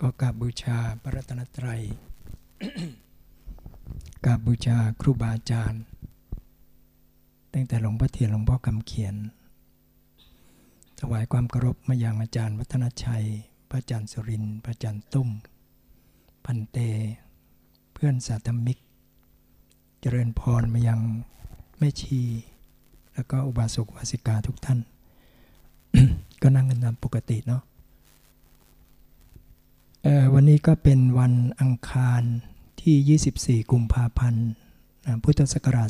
ก็กราบบูชาพระรัตนตรัยกราบบูชาครูบาอาจารย์ ตั้งแต่หลวงพ่อเทียนหลวงพ่อคำเขียน ถวายความเคารพมายังอาจารย์วัฒนชัย พระอาจารย์สุรินทร์พระอาจารย์ตุ้ม พันเต เพื่อนสาธมิก เจริญพรมายังแม่ชี แล้วก็อุบาสกอุบาสิกาทุกท่าน ก็นั่งกันตามปกติเนาะ วันนี้ก็เป็นวันอังคารที่ 24 กุมภาพันธ์ พุทธศักราช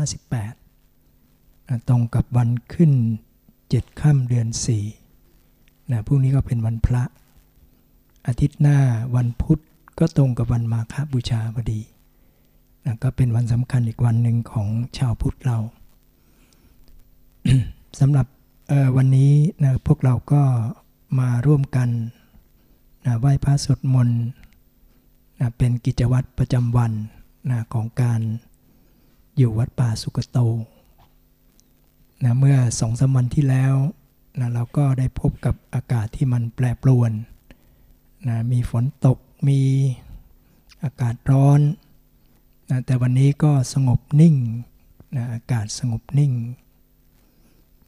2558อ่าตรงกับวันขึ้น 7 ค่ำเดือน 4 นะพรุ่งนี้ก็เป็นวันพระ อาทิตย์หน้าวันพุธก็ตรงกับวันมาฆบูชาพอดีนะก็เป็นวันสำคัญอีกวันหนึ่งของชาวพุทธเรา สำหรับวันนี้นะพวกเราก็มาร่วมกัน นะไหว้พระสวดมนต์นะเป็นกิจวัตรประจำวันนะของการอยู่วัดป่าสุกโตนะเมื่อสองสามวันที่แล้วนะเราก็ได้พบกับอากาศที่มันแปรปรวนนะมีฝนตกมีอากาศร้อนนะแต่วันนี้ก็สงบนิ่งนะอากาศสงบนิ่ง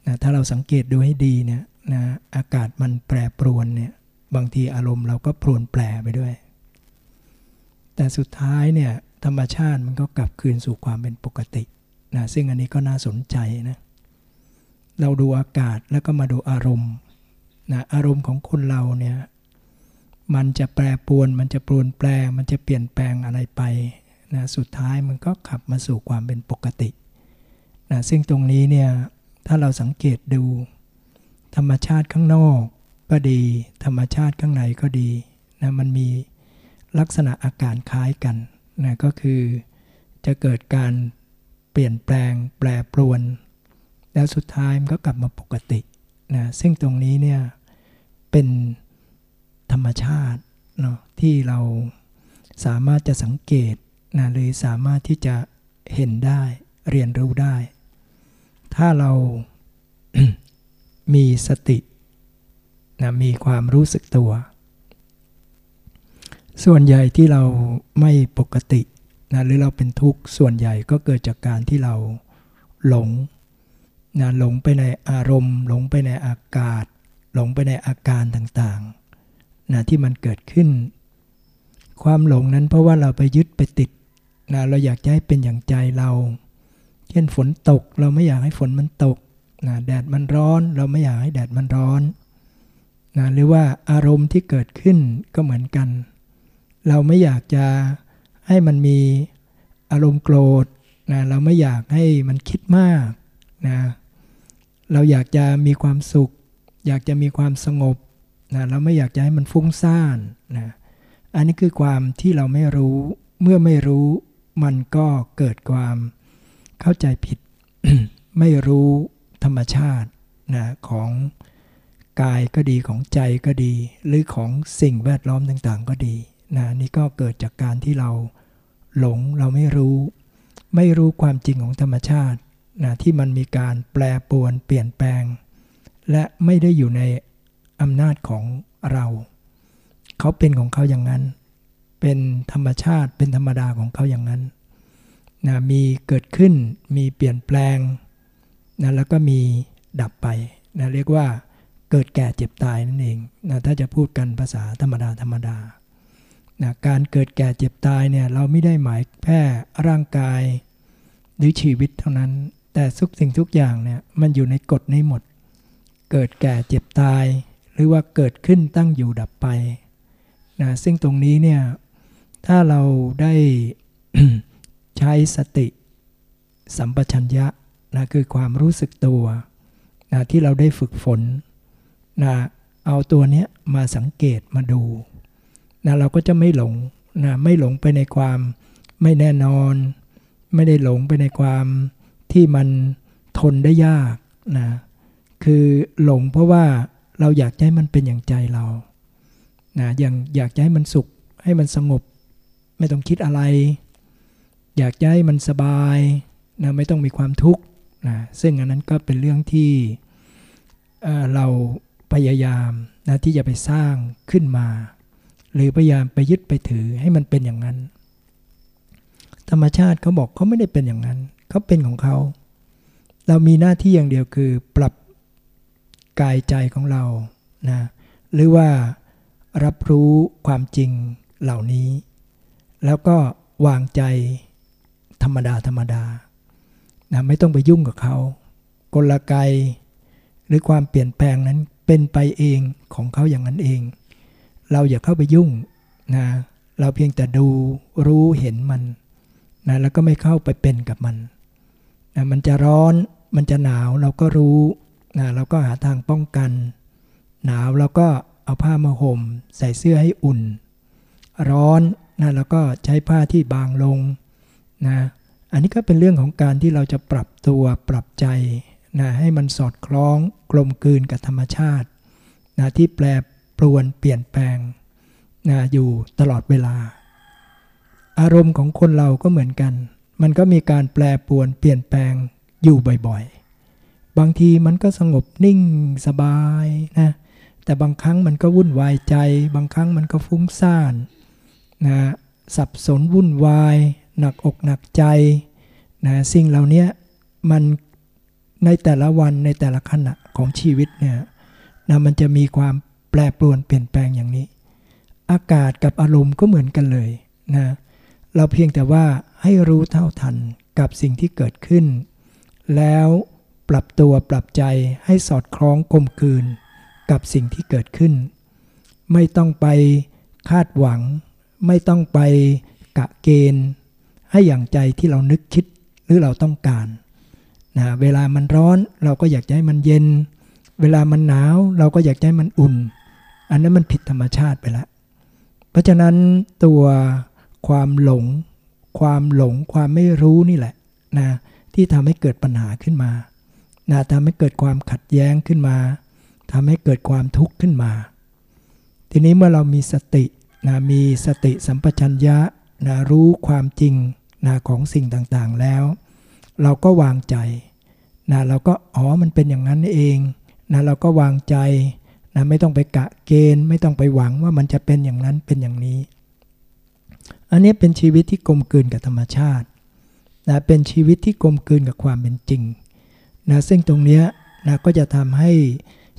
นะถ้าเราสังเกตดูให้ดีเนี่ยนะอากาศมันแปรปรวนเนี่ย บางทีอารมณ์เราก็ปรนแปรไปด้วย แต่สุดท้ายเนี่ยธรรมชาติมันก็กลับคืนสู่ความเป็นปกตินะซึ่งอันนี้ก็น่าสนใจนะเราดูอากาศแล้วก็มาดูอารมณ์นะอารมณ์ของคนเราเนี่ยมันจะแปรปวนมันจะปรวนแปรมันจะเปลี่ยนแปลงอะไรไปนะสุดท้ายมันก็ขับมาสู่ความเป็นปกตินะซึ่งตรงนี้เนี่ยถ้าเราสังเกตดู ธรรมชาติข้างนอก ก็ดี ธรรมชาติข้างในก็ดีนะมันมีลักษณะอาการคล้ายกันนะก็คือจะเกิดการเปลี่ยนแปลงแปรปรวน แล้วสุดท้ายมันก็กลับมาปกตินะซึ่งตรงนี้เนี่ยเป็นธรรมชาติเนาะที่เราสามารถจะสังเกตนะหรือสามารถที่จะเห็นได้เรียนรู้ได้ ถ้าเรามีสติ นะมีความรู้สึกตัว ส่วนใหญ่ที่เราไม่ปกตินะหรือเราเป็นทุกข์ส่วนใหญ่ก็เกิดจากการที่เราหลงนะหลงไปในอารมณ์ หลงไปในอากาศ หลงไปในอาการต่างๆนะที่มันเกิดขึ้น ความหลงนั้นเพราะว่าเราไปยึดไปติดนะเราอยากจะให้เป็นอย่างใจเรา เช่นฝนตก เราไม่อยากให้ฝนมันตกนะแดดมันร้อน เราไม่อยากให้แดดมันร้อน นะหรือว่าอารมณ์ที่เกิดขึ้นก็เหมือนกัน เราไม่อยากจะให้มันมีอารมณ์โกรธนะเราไม่อยากให้มันคิดมากนะเราอยากจะมีความสุข อยากจะมีความสงบนะเราไม่อยากจะให้มันฟุ้งซ่านนะอันนี้คือความที่เราไม่รู้เมื่อไม่รู้มันก็เกิดความเข้าใจผิด ไม่รู้ธรรมชาตินะของ กายก็ดีของใจก็ดี หรือของสิ่งแวดล้อมต่างๆ ก็ดีนะนี่ก็เกิดจากการที่เราหลงเราไม่รู้ ไม่รู้ความจริงของธรรมชาตินะที่มันมีการแปรปรวนเปลี่ยนแปลง และไม่ได้อยู่ในอำนาจของเรา เขาเป็นของเขาอย่างนั้น เป็นธรรมชาติเป็นธรรมดาของเขาอย่างนั้นนะมีเกิดขึ้นมีเปลี่ยนแปลงนะแล้วก็มีดับไปนะเรียกว่า เกิดแก่เจ็บตายนั่นเองนะถ้าจะพูดกันภาษาธรรมดาธรรมดานะการเกิดแก่เจ็บตายเนี่ยเราไม่ได้หมายแค่ร่างกายหรือชีวิตเท่านั้น แต่ทุกสิ่งทุกอย่างเนี่ยมันอยู่ในกฎนี้หมด เกิดแก่เจ็บตาย หรือว่าเกิดขึ้นตั้งอยู่ดับไปนะซึ่งตรงนี้เนี่ยถ้าเราได้ใช้สติสัมปชัญญะนะคือความรู้สึกตัวนะที่เราได้ฝึกฝน นะเอาตัวเนี้ยมาสังเกตมาดูนะเราก็จะไม่หลงนะไม่หลงไปในความไม่แน่นอน ไม่ได้หลงไปในความที่มันทนได้ยากนะคือหลงเพราะว่าเราอยากให้มันเป็นอย่างใจเรานะอย่างอยากให้มันสุขให้มันสงบ ไม่ต้องคิดอะไร อยากให้มันสบายนะไม่ต้องมีความทุกข์นะซึ่งอันนั้นก็เป็นเรื่องที่เเรา พยายามนะที่จะไปสร้างขึ้นมา หรือพยายามไปยึดไปถือให้มันเป็นอย่างนั้น ธรรมชาติเขาบอกเขาไม่ได้เป็นอย่างนั้นเขาเป็นของเขา เรามีหน้าที่อย่างเดียวคือปรับกายใจของเรานะหรือว่ารับรู้ความจริงเหล่านี้ แล้วก็วางใจธรรมดาธรรมดานะไม่ต้องไปยุ่งกับเขา กลไกหรือความเปลี่ยนแปลงนั้น เป็นไปเองของเขาอย่างนั้นเอง เราอย่าเข้าไปยุ่งนะเราเพียงแต่ดูรู้เห็นมันนะแล้วก็ไม่เข้าไปเป็นกับมันนะมันจะร้อนมันจะหนาวเราก็รู้นะเราก็หาทางป้องกัน หนาวเราก็เอาผ้ามาห่ม ใส่เสื้อให้อุ่น ร้อนนะแล้วก็ใช้ผ้าที่บางลงนะอันนี้ก็เป็นเรื่องของการที่เราจะปรับตัวปรับใจ นะให้มันสอดคล้องกลมกลืนกับธรรมชาตินะที่แปรปรวนเปลี่ยนแปลงนะอยู่ตลอดเวลา อารมณ์ของคนเราก็เหมือนกัน มันก็มีการแปรปรวนเปลี่ยนแปลงอยู่บ่อยๆ บางทีมันก็สงบนิ่งสบายนะแต่บางครั้งมันก็วุ่นวายใจ บางครั้งมันก็ฟุ้งซ่านนะสับสนวุ่นวาย หนักอกหนักใจนะสิ่งเหล่านี้มัน ในแต่ละวันในแต่ละขณะของชีวิตเนี่ยนะมันจะมีความแปรปรวนเปลี่ยนแปลงอย่างนี้ อากาศกับอารมณ์ก็เหมือนกันเลยนะเราเพียงแต่ว่าให้รู้เท่าทันกับสิ่งที่เกิดขึ้น แล้วปรับตัวปรับใจให้สอดคล้องกลมกลืนกับสิ่งที่เกิดขึ้น ไม่ต้องไปคาดหวัง ไม่ต้องไปกะเกณฑ์ ให้อย่างใจที่เรานึกคิดหรือเราต้องการ นะเวลามันร้อนเราก็อยากให้มันเย็น เวลามันหนาวเราก็อยากให้มันอุ่น อันนั้นมันผิดธรรมชาติไปแล้วเพราะฉะนั้นตัวความหลง ความหลงความไม่รู้นี่แหละนะที่ทำให้เกิดปัญหาขึ้นมานะทำให้เกิดความขัดแย้งขึ้นมาทำให้เกิดความทุกข์ขึ้นมา ทีนี้เมื่อเรามีสตินะมีสติสัมปชัญญะนะรู้ความจริงนะของสิ่งต่างๆแล้ว เราก็วางใจ นะเราก็อ๋อมันเป็นอย่างนั้นเองนะเราก็วางใจนะไม่ต้องไปกะเกณฑ์ ไม่ต้องไปหวังว่ามันจะเป็นอย่างนั้นเป็นอย่างนี้ อันนี้เป็นชีวิตที่กลมกลืนกับธรรมชาตินะเป็นชีวิตที่กลมกลืนกับความเป็นจริงนะซึ่งตรงนี้นะก็จะทำให้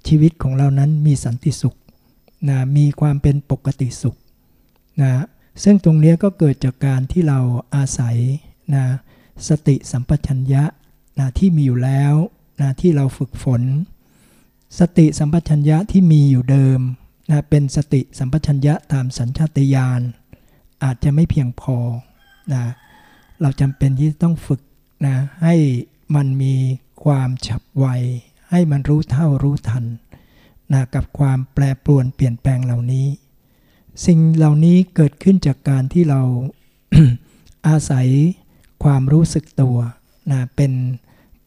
ชีวิตของเรานั้นมีสันติสุขนะมีความเป็นปกติสุขนะซึ่งตรงนี้ก็เกิดจากการที่เราอาศัยนะสติสัมปชัญญะ นะที่มีอยู่แล้วนะที่เราฝึกฝน สติสัมปชัญญะที่มีอยู่เดิมนะเป็นสติสัมปชัญญะตามสัญชาตญาณอาจจะไม่เพียงพอนะเราจำเป็นที่ต้องฝึกนะให้มันมีความฉับไว ให้มันรู้เท่ารู้ทันนะกับความแปรปรวนเปลี่ยนแปลงเหล่านี้ สิ่งเหล่านี้เกิดขึ้นจากการที่เราอาศัยความรู้สึกตัวนะเป็น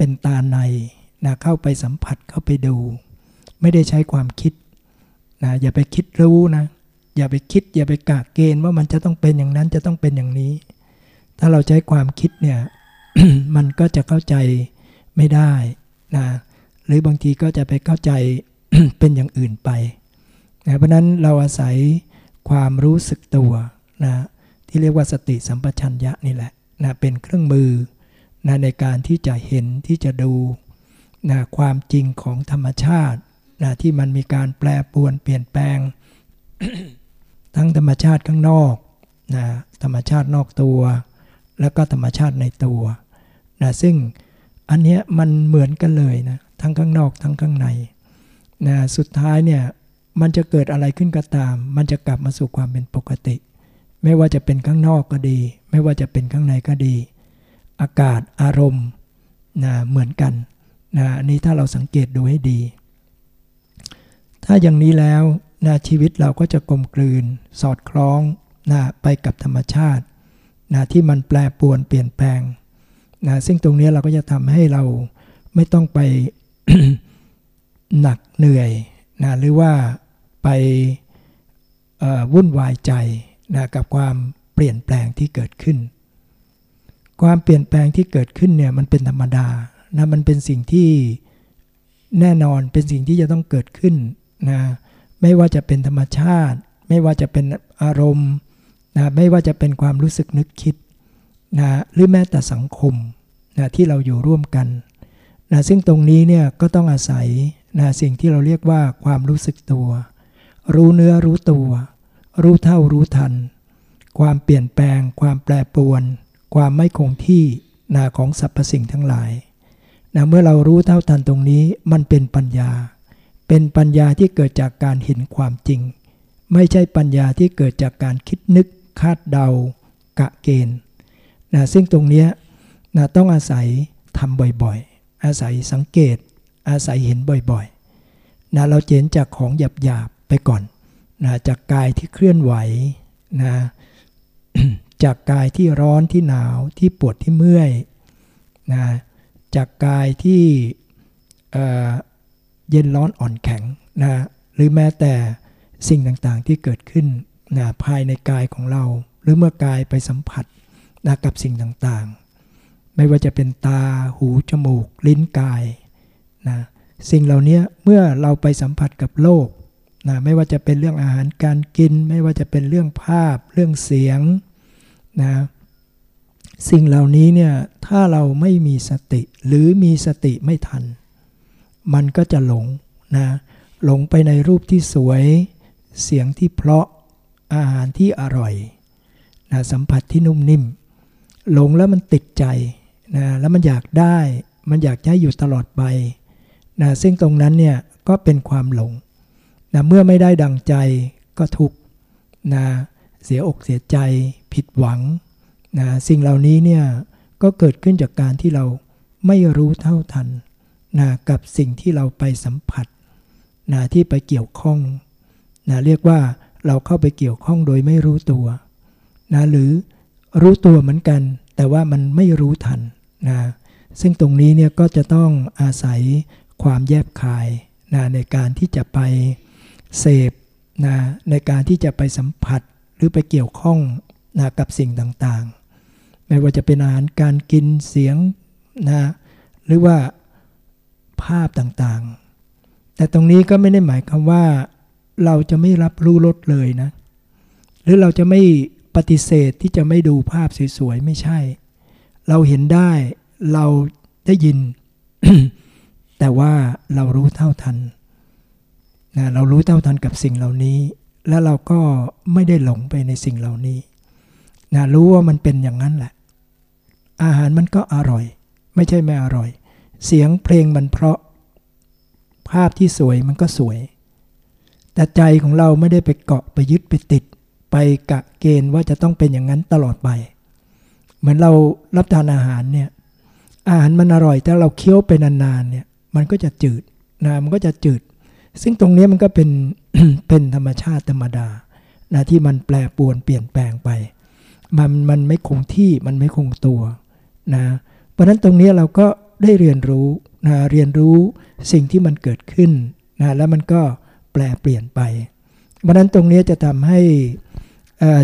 เป็นตาในนะเข้าไปสัมผัสเข้าไปดู ไม่ได้ใช้ความคิดนะอย่าไปคิดรู้นะอย่าไปคิด อย่าไปกะเกณฑ์ว่ามันจะต้องเป็นอย่างนั้นจะต้องเป็นอย่างนี้ ถ้าเราใช้ความคิดเนี่ยมันก็จะเข้าใจไม่ได้นะหรือบางทีก็จะไปเข้าใจเป็นอย่างอื่นไปนะเพราะนั้นเราอาศัยความรู้สึกตัวนะที่เรียกว่าสติสัมปชัญญะนี่แหละนะเป็นเครื่องมือ นะในการที่จะเห็นที่จะดูนะความจริงของธรรมชาตินะที่มันมีการแปรปรวนเปลี่ยนแปลง ทั้งธรรมชาติข้างนอกนะธรรมชาตินอกตัว แล้วก็ธรรมชาติในตัวนะซึ่งอันนี้มันเหมือนกันเลยนะทั้งข้างนอกทั้งข้างในนะสุดท้ายเนี่ยมันจะเกิดอะไรขึ้นก็ตาม มันจะกลับมาสู่ความเป็นปกติ ไม่ว่าจะเป็นข้างนอกก็ดี ไม่ว่าจะเป็นข้างในก็ดี อากาศอารมณ์นะเหมือนกันนะอันนี้ถ้าเราสังเกตดูให้ดี ถ้าอย่างนี้แล้วนะชีวิตเราก็จะกลมกลืน สอดคล้องนะไปกับธรรมชาตินะที่มันแปรปวนเปลี่ยนแปลงนะซึ่งตรงนี้เราก็จะทำให้เราไม่ต้องไปหนักเหนื่อยนะหรือว่าไปวุ่นวายใจนะกับความเปลี่ยนแปลงที่เกิดขึ้น ความเปลี่ยนแปลงที่เกิดขึ้นเนี่ยมันเป็นธรรมดานะมันเป็นสิ่งที่แน่นอนเป็นสิ่งที่จะต้องเกิดขึ้นนะไม่ว่าจะเป็นธรรมชาติ ไม่ว่าจะเป็นอารมณ์นะไม่ว่าจะเป็นความรู้สึกนึกคิดนะหรือแม้แต่สังคมนะที่เราอยู่ร่วมกันนะซึ่งตรงนี้เนี่ยก็ต้องอาศัยนะสิ่งที่เราเรียกว่าความรู้สึกตัว รู้เนื้อรู้ตัว รู้เท่ารู้ทัน ความเปลี่ยนแปลง ความแปรปรวน ความไม่คงที่นะของสรรพสิ่งทั้งหลายนะเมื่อเรารู้เท่าทันตรงนี้มันเป็นปัญญา เป็นปัญญาที่เกิดจากการเห็นความจริง ไม่ใช่ปัญญาที่เกิดจากการคิดนึกคาดเดา กะเกณฑ์นะซึ่งตรงนี้นะต้องอาศัยทำบ่อยๆ อาศัยสังเกต อาศัยเห็นบ่อยๆนะเราเห็นจากของหยาบๆไปก่อนนะจากกายที่เคลื่อนไหวนะ จากกายที่ร้อนที่หนาวที่ปวดที่เมื่อยนะจากกายที่เย็นร้อนอ่อนแข็งนะหรือแม้แต่สิ่งต่างๆที่เกิดขึ้นนะภายในกายของเรา หรือเมื่อกายไปสัมผัสนะกับสิ่งต่างๆ ไม่ว่าจะเป็นตาหูจมูก ลิ้นกายนะสิ่งเหล่านี้เมื่อเราไปสัมผัสกับโลกนะไม่ว่าจะเป็นเรื่องอาหารการกิน ไม่ว่าจะเป็นเรื่องภาพ เรื่องเสียง นะสิ่งเหล่านี้เนี่ยถ้าเราไม่มีสติหรือมีสติไม่ทัน มันก็จะหลงนะหลงไปในรูปที่สวย เสียงที่เพราะอาหารที่อร่อยนะสัมผัสที่นุ่มนิ่ม หลงแล้วมันติดใจนะแล้วมันอยากได้มันอยากให้อยู่ตลอดไปนะซึ่งตรงนั้นเนี่ยก็เป็นความหลงนะเมื่อไม่ได้ดังใจก็ทุกนะเสียอกเสียใจ ผิดหวังนะสิ่งเหล่านี้เนี่ยก็เกิดขึ้นจากการที่เราไม่รู้เท่าทันนะกับสิ่งที่เราไปสัมผัสนะที่ไปเกี่ยวข้องนะเรียกว่าเราเข้าไปเกี่ยวข้องโดยไม่รู้ตัวนะหรือรู้ตัวเหมือนกัน แต่ว่ามันไม่รู้ทันนะซึ่งตรงนี้เนี่ยก็จะต้องอาศัยความแยบคายนะในการที่จะไปเสพนะในการที่จะไปสัมผัสหรือไปเกี่ยวข้อง นะกับสิ่งต่างๆ ไม่ว่าจะเป็นอาหารการกินเสียงนะหรือว่าภาพต่างๆ แต่ตรงนี้ก็ไม่ได้หมายความว่าเราจะไม่รับรู้รสเลยนะ หรือเราจะไม่ปฏิเสธที่จะไม่ดูภาพสวยๆ ไม่ใช่ เราเห็นได้เราได้ยิน แต่ว่าเรารู้เท่าทันนะเรารู้เท่าทันกับสิ่งเหล่านี้ แล้วเราก็ไม่ได้หลงไปในสิ่งเหล่านี้ นะรู้ว่ามันเป็นอย่างนั้นแหละ อาหารมันก็อร่อย ไม่ใช่ไม่อร่อย เสียงเพลงมันเพราะ ภาพที่สวยมันก็สวย แต่ใจของเราไม่ได้ไปเกาะไปยึดไปติด ไปกะเกณฑ์ว่าจะต้องเป็นอย่างนั้นตลอดไป เหมือนเรารับทานอาหารเนี่ย อาหารมันอร่อยแต่เราเคี้ยวไปนานๆเนี่ย มันก็จะจืดนะมันก็จะจืด ซึ่งตรงนี้มันก็เป็นเป็นธรรมชาติธรรมดานะที่มันแปรปรวนเปลี่ยนแปลงไป มันมันไม่คงที่มันไม่คงตัวนะเพราะนั้นตรงนี้เราก็ได้เรียนรู้นะเรียนรู้สิ่งที่มันเกิดขึ้นนะแล้วมันก็แปลเปลี่ยนไป เพราะนั้นตรงนี้จะทำให้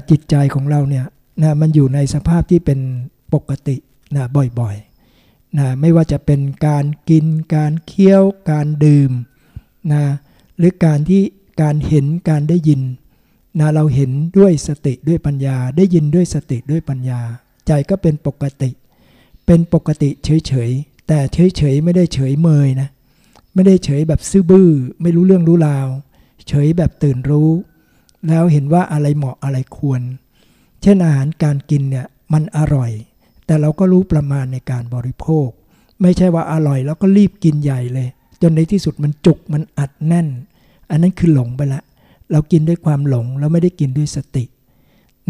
จิตใจของเราเนี่ยนะมันอยู่ในสภาพที่เป็นปกตินะบ่อยๆนะไม่ว่าจะเป็นการกิน การเคี้ยว การดื่มนะหรือการที่การเห็นการได้ยิน นะเราเห็นด้วยสติด้วยปัญญา ได้ยินด้วยสติด้วยปัญญา ใจก็เป็นปกติ เป็นปกติเฉยๆ แต่เฉยๆ ไม่ได้เฉยเมยนะ ไม่ได้เฉยแบบซื่อบื้อ ไม่รู้เรื่องรู้ราว เฉยแบบตื่นรู้ แล้วเห็นว่าอะไรเหมาะอะไรควร เช่นอาหารการกินเนี่ยมันอร่อย แต่เราก็รู้ประมาณในการบริโภค ไม่ใช่ว่าอร่อยแล้วก็รีบกินใหญ่เลย จนในที่สุดมันจุกมันอัดแน่น อันนั้นคือหลงไปละ เรากินด้วยความหลงแล้วไม่ได้กินด้วยสติ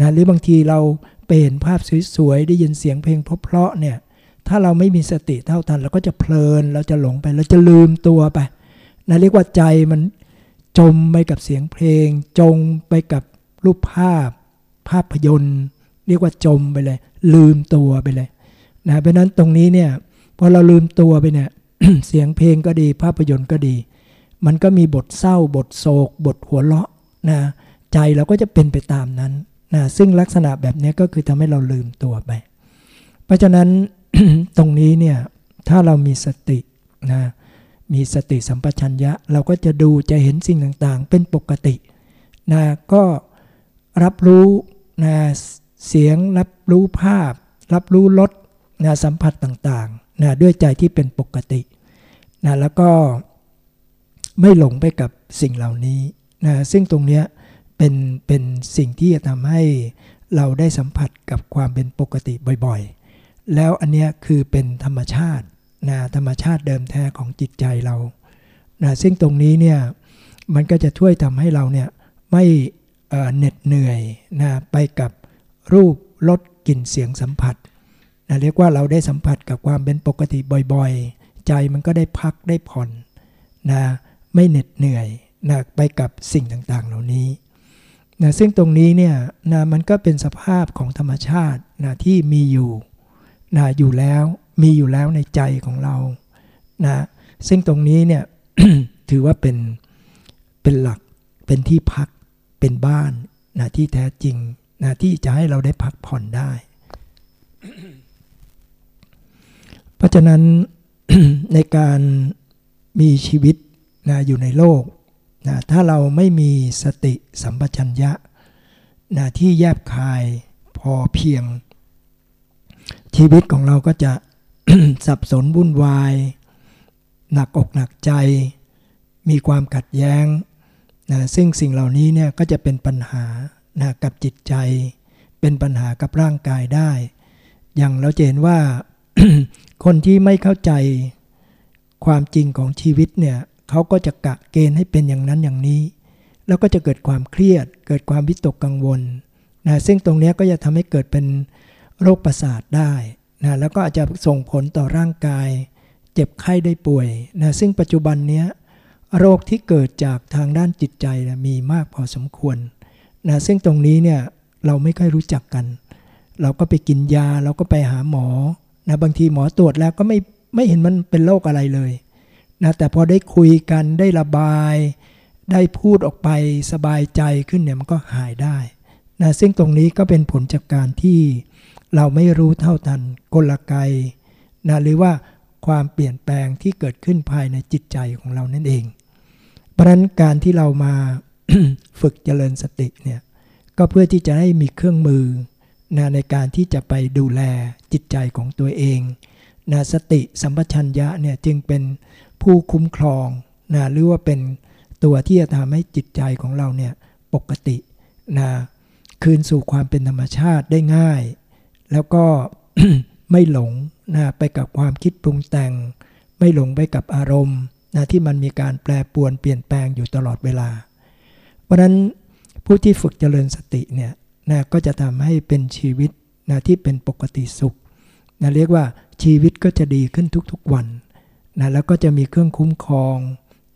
นะหรือบางทีเราไปเห็นภาพสวยๆได้ยินเสียงเพลงเพราะๆเนี่ยถ้าเราไม่มีสติเท่าทันเราก็จะเพลินเราจะหลงไปเราจะลืมตัวไปนะเรียกว่าใจมันจมไปกับเสียงเพลงจงไปกับรูปภาพ ภาพยนตร์ เรียกว่าจมไปเลย ลืมตัวไปเลยนะเพราะนั้นตรงนี้เนี่ยพอเราลืมตัวไปเนี่ยเสียงเพลงก็ดี ภาพยนตร์ก็ดี มันก็มีบทเศร้า บทโศก บทหัวเราะนะใจเราก็จะเป็นไปตามนั้นนะซึ่งลักษณะแบบนี้ก็คือทำให้เราลืมตัวไป เพราะฉะนั้นตรงนี้เนี่ยถ้าเรามีสตินะมีสติสัมปชัญญะ เราก็จะดูจะเห็นสิ่งต่างๆ เป็นปกตินะก็รับรู้นะเสียงรับรู้ภาพ รับรู้รสนะสัมผัสต่างๆนะด้วยใจที่เป็นปกตินะแล้วก็ ไม่หลงไปกับสิ่งเหล่านี้นะซึ่งตรงเนี้ยเป็นเป็นสิ่งที่จะทำให้เราได้สัมผัสกับความเป็นปกติบ่อยๆ แล้วอันเนี้ยคือเป็นธรรมชาตินะธรรมชาติเดิมแท้ของจิตใจเรานะซึ่งตรงนี้เนี่ยมันก็จะช่วยทำให้เราเนี่ยไม่เหน็ดเหนื่อยนะไปกับรูปรสกลิ่นเสียงสัมผัสนะเรียกว่าเราได้สัมผัสกับความเป็นปกติบ่อยๆ ใจมันก็ได้พักได้ผ่อนนะ ไม่เหน็ดเหนื่อยนะไปกับสิ่งต่างๆ เหล่านี้นะซึ่งตรงนี้เนี่ยนะมันก็เป็นสภาพของธรรมชาตินะที่มีอยู่นะอยู่แล้วมีอยู่แล้วในใจของเรานะซึ่งตรงนี้เนี่ยถือว่าเป็นเป็นหลักเป็นที่พักเป็นบ้านนะที่แท้จริงนะที่จะให้เราได้พักผ่อนได้ เพราะฉะนั้นในการมีชีวิต นะอยู่ในโลกนะถ้าเราไม่มีสติสัมปชัญญะนะที่แยบคายพอเพียง ชีวิตของเราก็จะสับสนวุ่นวาย หนักอกหนักใจ มีความขัดแย้งนะซึ่งสิ่งเหล่านี้เนี่ยก็จะเป็นปัญหานะกับจิตใจ เป็นปัญหากับร่างกายได้ อย่างเราเห็นว่าคนที่ไม่เข้าใจความจริงของชีวิตเนี่ย เขาก็จะกะเกณฑ์ให้เป็นอย่างนั้นอย่างนี้ แล้วก็จะเกิดความเครียด เกิดความวิตกกังวลนะซึ่งตรงนี้ก็จะทำให้เกิดเป็นโรคประสาทได้นะแล้วก็อาจจะส่งผลต่อร่างกาย เจ็บไข้ได้ป่วยนะซึ่งปัจจุบันนี้โรคที่เกิดจากทางด้านจิตใจนะมีมากพอสมควรนะซึ่งตรงนี้เนี่ยเราไม่ค่อยรู้จักกัน เราก็ไปกินยาเราก็ไปหาหมอนะบางทีหมอตรวจแล้วก็ไม่ไม่เห็นมันเป็นโรคอะไรเลย นะแต่พอได้คุยกันได้ระบาย ได้พูดออกไปสบายใจขึ้นเนี่ยมันก็หายได้นะซึ่งตรงนี้ก็เป็นผลจากการที่เราไม่รู้เท่าทันกลไกนะหรือว่าความเปลี่ยนแปลงที่เกิดขึ้นภายในจิตใจของเรานั่นเอง เพราะนั้นการที่เรามาฝึกเจริญสติเนี่ยก็เพื่อที่จะให้มีเครื่องมือนะในการที่จะไปดูแลจิตใจของตัวเองนะสติสัมปชัญญะเนี่ยจึงเป็น ผู้คุ้มครองนะหรือว่าเป็นตัวที่จะทำให้จิตใจของเราเนี่ยปกตินะคืนสู่ความเป็นธรรมชาติได้ง่าย แล้วก็ไม่หลงนะไปกับความคิดปรุงแต่ง ไม่หลงไปกับอารมณ์นะที่มันมีการแปรปวนเปลี่ยนแปลงอยู่ตลอดเวลา เพราะนั้นผู้ที่ฝึกเจริญสติเนี่ยนะก็จะทำให้เป็นชีวิตนะที่เป็นปกติสุขนะเรียกว่าชีวิตก็จะดีขึ้นทุกๆวัน นะแล้วก็จะมีเครื่องคุ้มครอง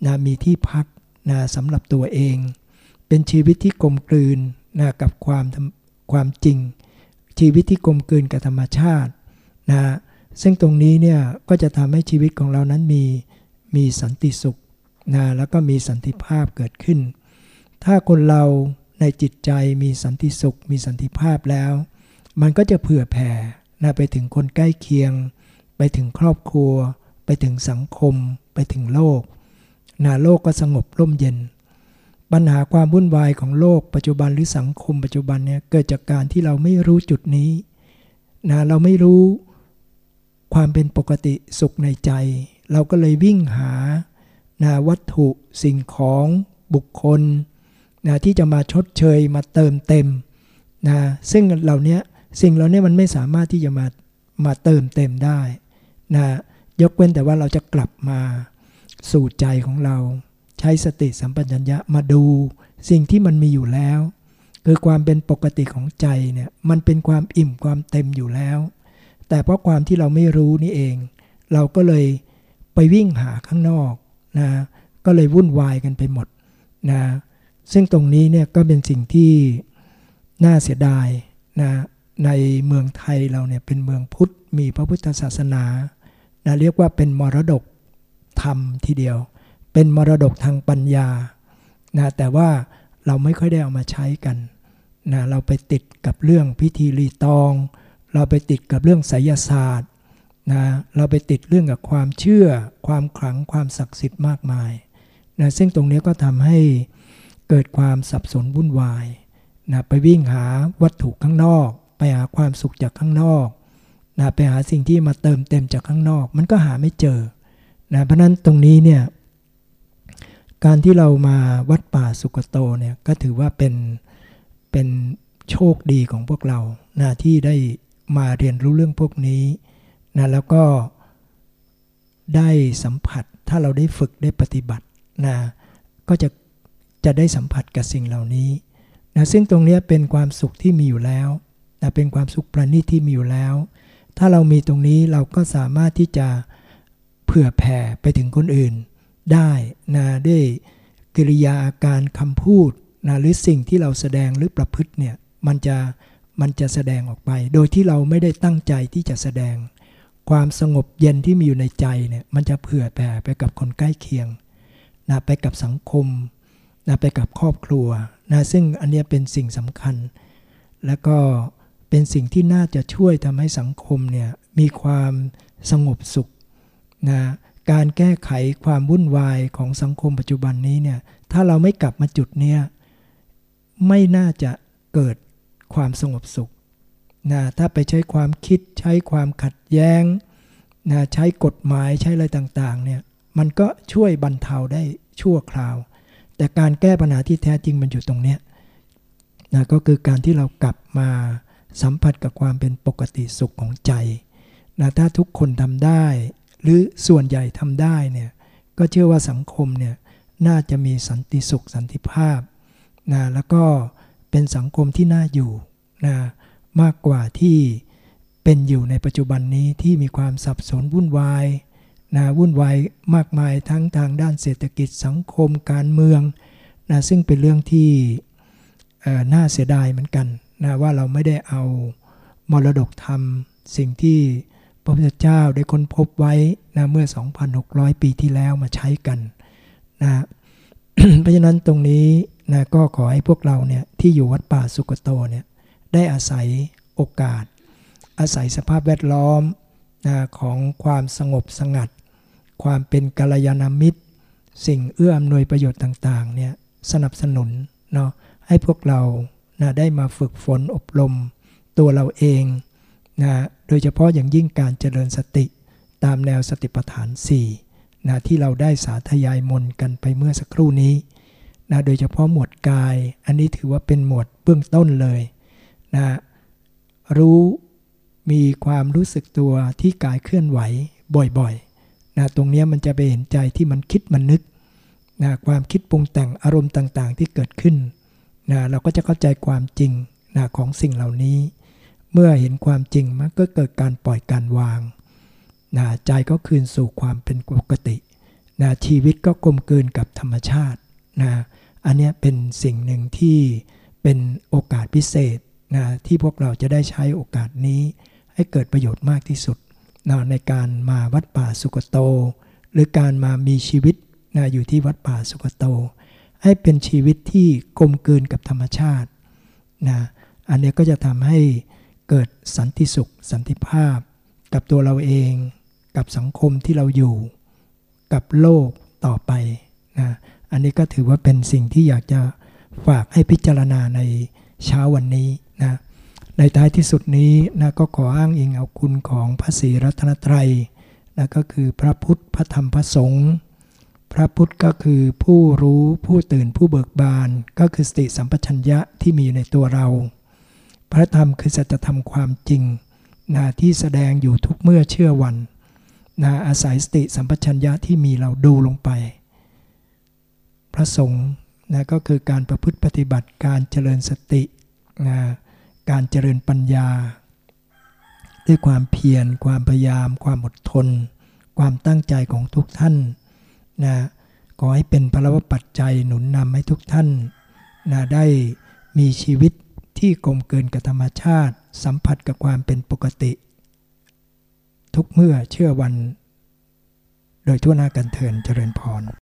นะมีที่พักนะสำหรับตัวเอง เป็นชีวิตที่กลมกลืนนะกับความความจริง ชีวิตที่กลมกลืนกับธรรมชาตินะซึ่งตรงนี้เนี่ยก็จะทำให้ชีวิตของเรานั้นมีมีสันติสุขนะแล้วก็มีสันติภาพเกิดขึ้น ถ้าคนเราในจิตใจมีสันติสุข มีสันติภาพแล้ว มันก็จะเผื่อแผ่นะไปถึงคนใกล้เคียง ไปถึงครอบครัว ไปถึงสังคม ไปถึงโลกนาโลกก็สงบร่มเย็น ปัญหาความวุ่นวายของโลกปัจจุบันหรือสังคมปัจจุบันเนี่ยเกิดจากการที่เราไม่รู้จุดนี้นะเราไม่รู้ความเป็นปกติสุขในใจ เราก็เลยวิ่งหานะวัตถุสิ่งของบุคคลนะที่จะมาชดเชยมาเติมเต็มนะซึ่งเหล่านี้สิ่งเหล่านี้มันไม่สามารถที่จะมามาเติมเต็มได้นะ ยกเว้นแต่ว่าเราจะกลับมาสู่ใจของเรา ใช้สติสัมปชัญญะมาดูสิ่งที่มันมีอยู่แล้ว คือความเป็นปกติของใจเนี่ยมันเป็นความอิ่มความเต็มอยู่แล้ว แต่เพราะความที่เราไม่รู้นี่เอง เราก็เลยไปวิ่งหาข้างนอกนะก็เลยวุ่นวายกันไปหมดนะซึ่งตรงนี้เนี่ยก็เป็นสิ่งที่น่าเสียดายนะในเมืองไทยเราเนี่ยเป็นเมืองพุทธมีพระพุทธศาสนา นะเรียกว่าเป็นมรดกธรรมทีเดียว เป็นมรดกทางปัญญานะแต่ว่าเราไม่ค่อยได้เอามาใช้กันนะเราไปติดกับเรื่องพิธีรีตอง เราไปติดกับเรื่องไสยศาสตร์นะเราไปติดเรื่องกับความเชื่อ ความขลังความศักดิ์สิทธิ์มากมายนะซึ่งตรงนี้ก็ทำให้เกิดความสับสนวุ่นวายนะไปวิ่งหาวัตถุข้างนอก ไปหาความสุขจากข้างนอก นะไปหาสิ่งที่มาเติมเต็มจากข้างนอก มันก็หาไม่เจอนะเพราะนั้นตรงนี้เนี่ยการที่เรามาวัดป่าสุกโตเนี่ยก็ถือว่าเป็นเป็นโชคดีของพวกเรานะที่ได้มาเรียนรู้เรื่องพวกนี้นะแล้วก็ได้สัมผัสถ้าเราได้ฝึกได้ปฏิบัตินะก็จะจะได้สัมผัสกับสิ่งเหล่านี้นะซึ่งตรงนี้เป็นความสุขที่มีอยู่แล้วนะเป็นความสุขประณีตที่มีอยู่แล้ว ถ้าเรามีตรงนี้เราก็สามารถที่จะเผื่อแผ่ไปถึงคนอื่น ได้นะด้วยกิริยาอาการคำพูดนะหรือสิ่งที่เราแสดงหรือประพฤติเนี่ยมันจะมันจะแสดงออกไป โดยที่เราไม่ได้ตั้งใจที่จะแสดง ความสงบเย็นที่มีอยู่ในใจเนี่ยมันจะเผื่อแผ่ไปกับคนใกล้เคียงนะไปกับสังคมนะไปกับครอบครัวนะซึ่งอันนี้เป็นสิ่งสำคัญ และก็ เป็นสิ่งที่น่าจะช่วยทำให้สังคมเนี่ยมีความสงบสุขนะการแก้ไขความวุ่นวายของสังคมปัจจุบันนี้เนี่ยถ้าเราไม่กลับมาจุดเนี้ยไม่น่าจะเกิดความสงบสุขนะถ้าไปใช้ความคิดใช้ความขัดแย้งนะใช้กฎหมายใช้อะไรต่างๆเนี่ยมันก็ช่วยบรรเทาได้ชั่วคราว แต่การแก้ปัญหาที่แท้จริงมันอยู่ตรงเนี้ยนะก็คือการที่เรากลับมา สัมผัสกับความเป็นปกติสุขของใจนะถ้าทุกคนทำได้ หรือส่วนใหญ่ทำได้เนี่ยก็เชื่อว่าสังคมเนี่ยน่าจะมีสันติสุขสันติภาพนะแล้วก็เป็นสังคมที่น่าอยู่นะมากกว่าที่เป็นอยู่ในปัจจุบันนี้ที่มีความสับสนวุ่นวายนะวุ่นวายมากมายทั้งทางด้านเศรษฐกิจสังคมการเมืองนะซึ่งเป็นเรื่องที่น่าเสียดายเหมือนกัน นะว่าเราไม่ได้เอามรดกธรรม สิ่งที่พระพุทธเจ้าได้ค้นพบไว้นะเมื่อ 2,600 ปีที่แล้วมาใช้กันนะเพราะฉะนั้นตรงนี้นะก็ขอให้พวกเราเนี่ยที่อยู่วัดป่าสุกโตเนี่ยได้อาศัยโอกาส อาศัยสภาพแวดล้อมนะของความสงบสงัด ความเป็นกัลยาณมิตร สิ่งเอื้ออำนวยประโยชน์ต่างๆเนี่ยสนับสนุนเนาะให้พวกเรา นะได้มาฝึกฝนอบรมตัวเราเองนะโดยเฉพาะอย่างยิ่งการเจริญสติตามแนวสติปัฏฐาน4นะที่เราได้สาธยายมนกันไปเมื่อสักครู่นี้นะโดยเฉพาะหมวดกาย อันนี้ถือว่าเป็นหมวดเบื้องต้นเลยนะรู้มีความรู้สึกตัวที่กายเคลื่อนไหวบ่อยๆนะตรงนี้มันจะไปเห็นใจที่มันคิดมันนึกนะความคิดปรุงแต่งอารมณ์ต่างๆ ที่เกิดขึ้น นะเราก็จะเข้าใจความจริงนะของสิ่งเหล่านี้ เมื่อเห็นความจริงมันก็เกิดการปล่อยการวางนะใจก็คืนสู่ความเป็นปกตินะชีวิตก็กลมกลืนกับธรรมชาตินะอันนี้เป็นสิ่งหนึ่งที่เป็นโอกาสพิเศษนะที่พวกเราจะได้ใช้โอกาสนี้ ให้เกิดประโยชน์มากที่สุดนะในการมาวัดป่าสุกโต หรือการมามีชีวิตนะอยู่ที่วัดป่าสุกโต ให้เป็นชีวิตที่กลมกลืนกับธรรมชาตินะอันนี้ก็จะทำให้เกิดสันติสุข สันติภาพ กับตัวเราเอง กับสังคมที่เราอยู่ กับโลกต่อไปนะอันนี้ก็ถือว่าเป็นสิ่งที่อยากจะฝากให้พิจารณาในเช้าวันนี้นะในท้ายที่สุดนี้นะก็ขออ้างอิงเอาคุณของพระศรีรัตนตรัยนะก็คือพระพุทธพระธรรมพระสงฆ์ พระพุทธก็คือผู้รู้ผู้ตื่นผู้เบิกบาน ก็คือสติสัมปชัญญะที่มีอยู่ในตัวเรา พระธรรมคือสัจธรรมความจริงนะที่แสดงอยู่ทุกเมื่อเชื่อวันนะอาศัยสติสัมปชัญญะที่มีเราดูลงไป พระสงฆ์นะก็คือการประพฤติปฏิบัติการเจริญสตินะการเจริญปัญญา ด้วยความเพียร ความพยายาม ความอดทน ความตั้งใจของทุกท่าน นะขอให้เป็นพลวปัจจัยหนุนนำให้ทุกท่านนะได้มีชีวิตที่กลมเกินกับธรรมชาติ สัมผัสกับความเป็นปกติ ทุกเมื่อเชื่อวัน โดยทั่วหน้ากันเทินเจริญพร